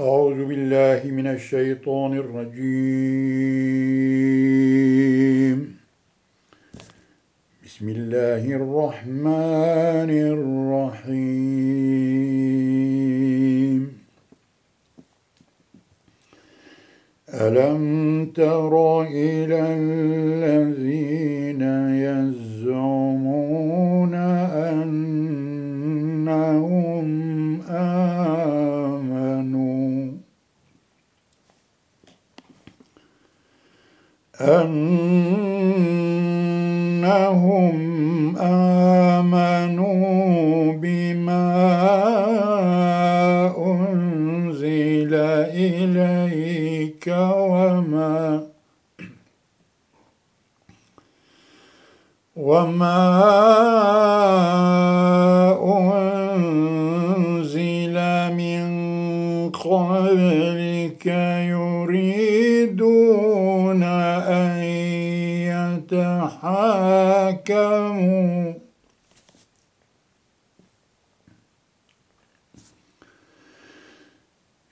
أعوذ بالله من الشيطان الرجيم. بسم الله الرحمن الرحيم. ألم تر إلى الذين يزعمون أنهم آمنوا أنهم آمنوا بما أنزل إليك وما وما أنزل من قبلك يريدون أن يتحاكموا.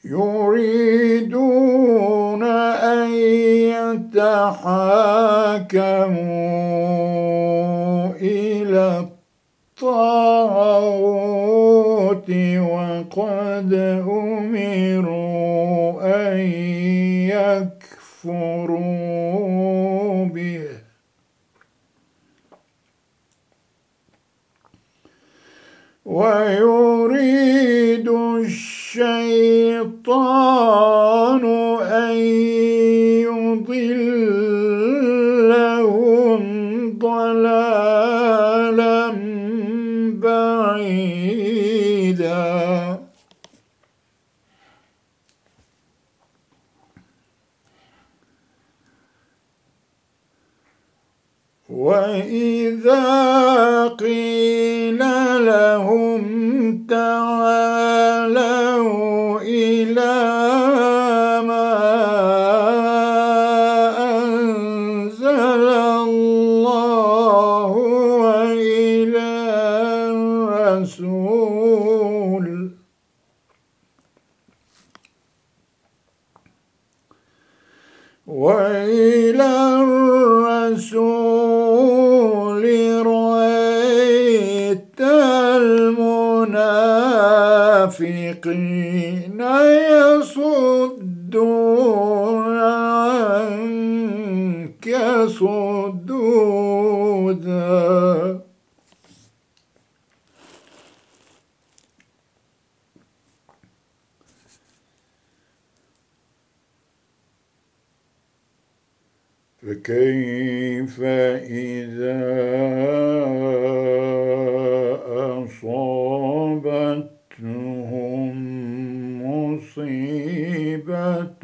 يريدون أن يتحاكموا إلى الطاغوت وقد أمروا يكفروا وإذا قيل لهم تعالوا المنافقين يصدون عنك صدودا. فكيف إذا أصابتهم مصيبة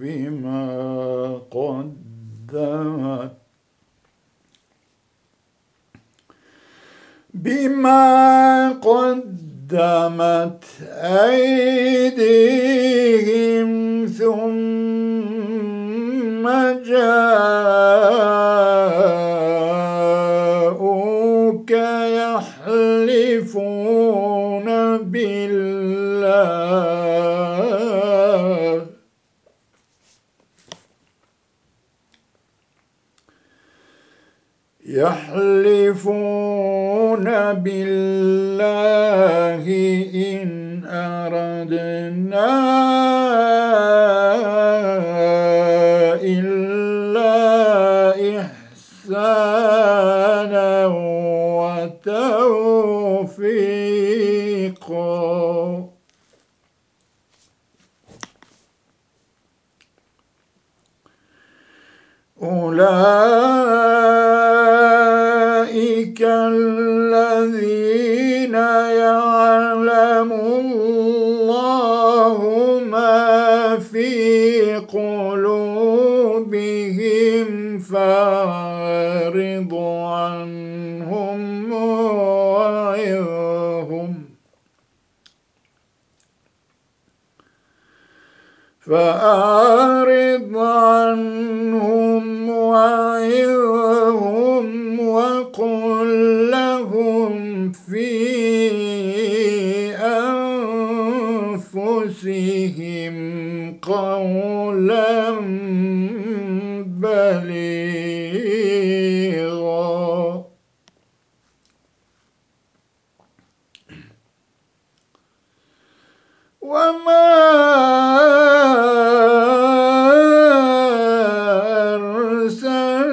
بما قدمت. بما قدمت أيديهم ثم جاءوك يحلفون بالله. يحلفون بالله إن أردنا إلا إحسانا وتوفيقا. أولئك فأعرض عنهم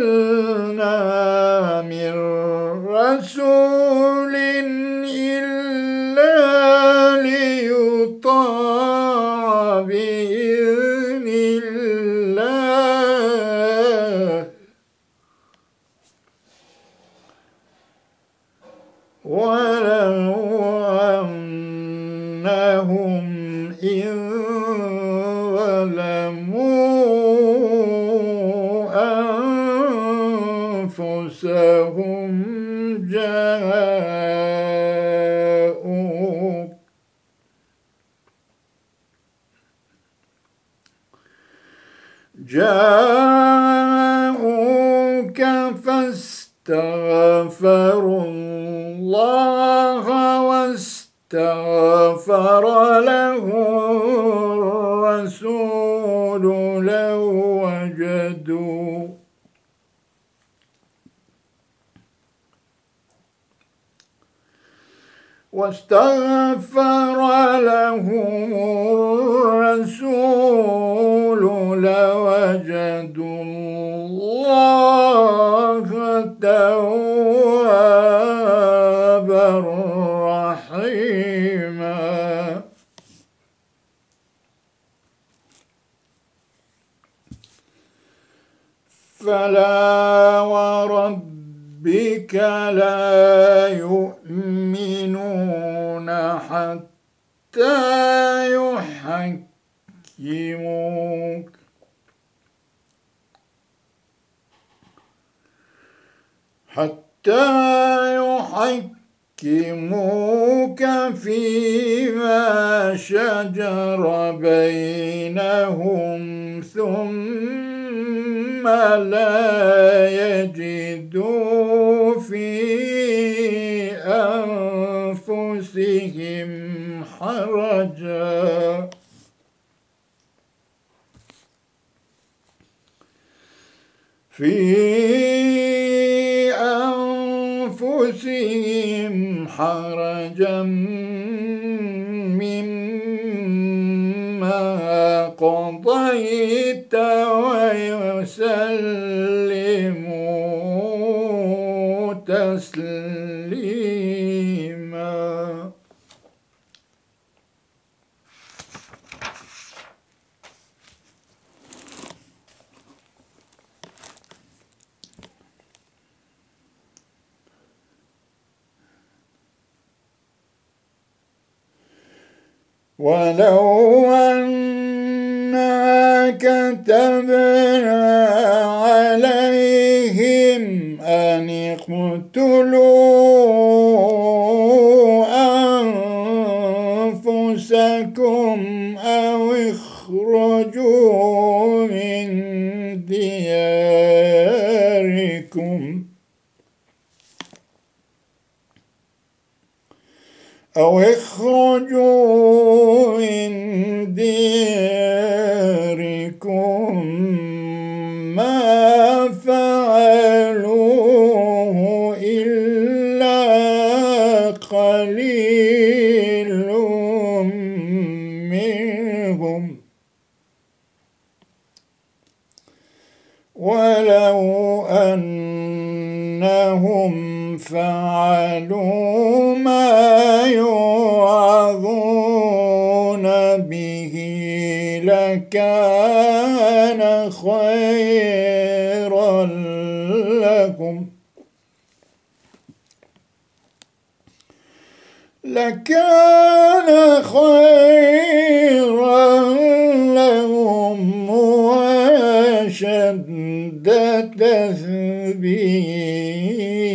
Oh. جاءوك. فاستغفروا الله واستغفر له الرسول لو واستغفر لهم الرسول لوجدوا الله توابا رحيما. فلا وربك لا يؤمنون. حتى يحكموك. حتى يحكموك فيما شجر بينهم ثم لا يجدوا في حرجا في أنفسهم حرجا ولو أنا كتبنا أو اخرجوا من دياركم ما فعلوه إلا قليل منهم. ولو أنهم فعلوا ما يوعظون به لكان خيرا لكم لكان خيرا لهم وأشد تثبيتا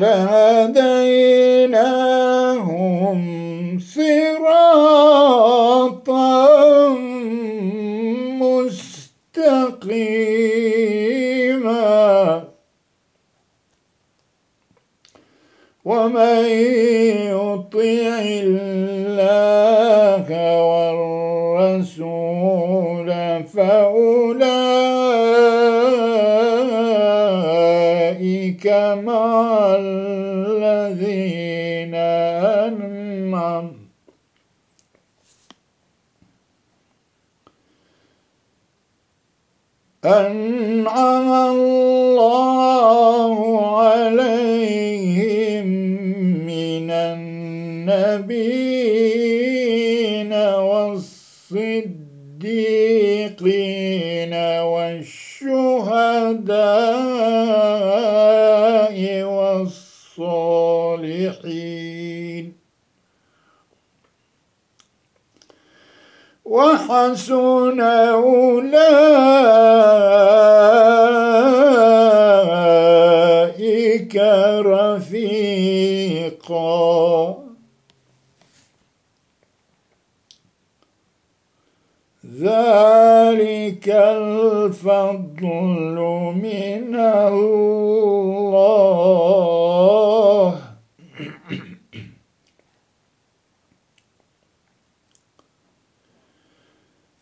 لهديناهم صراطا مستقيما. ومن الذين أنعم. أنعم الله وحسن أولئك رفيقا. ذلك الفضل من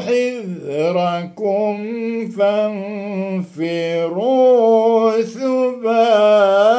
حذركم فانفروا ثبات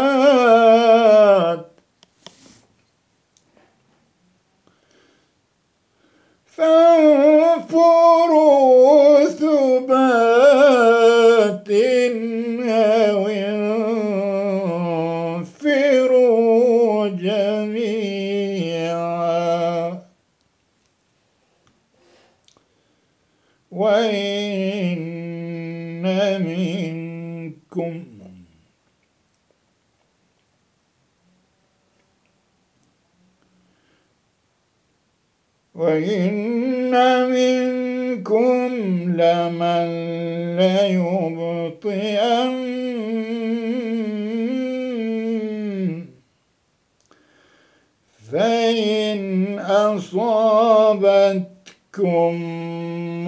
منكم. وإن منكم لمن ليبطئن. فإن أصابتكم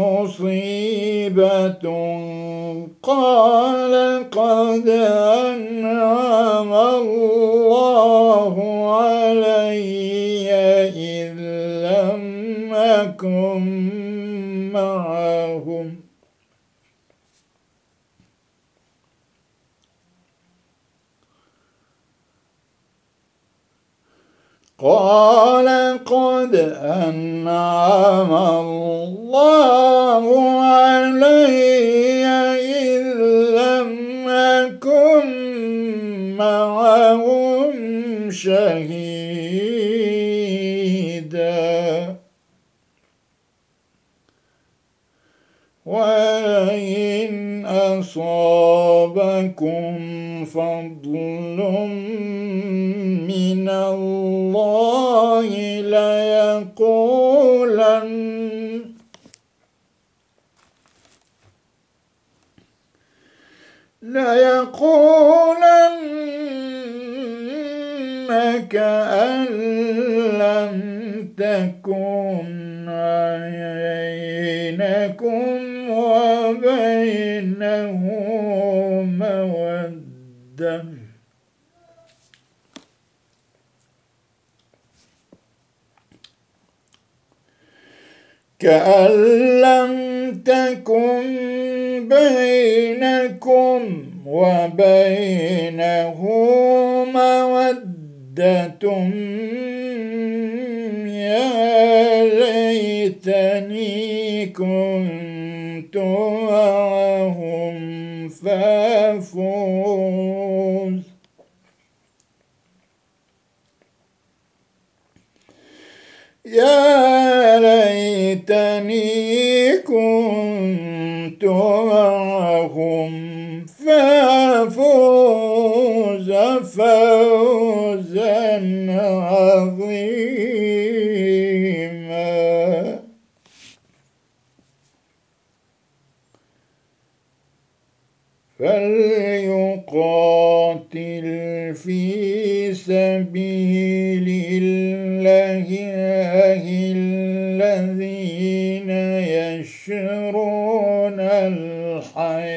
مصيبة قال قد أنعم الله علي إذ لم أكن معهم قال قد أنعم الله علي إذ لم أكن معهم شهيدا. وإن أصابكم فضل من الله ليقولن. ليقولن كأن لم تكن بينكم وبينه مودة. كأن لم تكن بينكم وبينه مودة يا فليقاتل في سبيل الله الذين يشرون الحياة.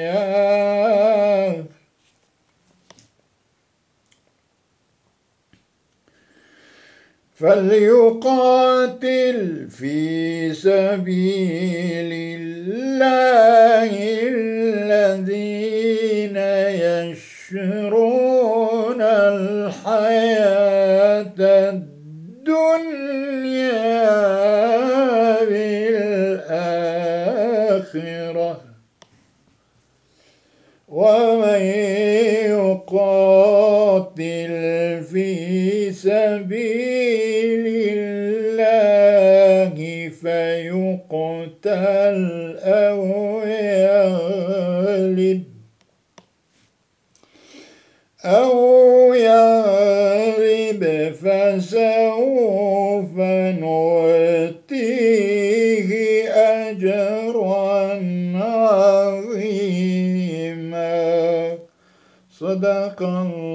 فليقاتل في سبيل الله أو يغلب فسوف نؤتيه أجرا عظيما. صدق الله.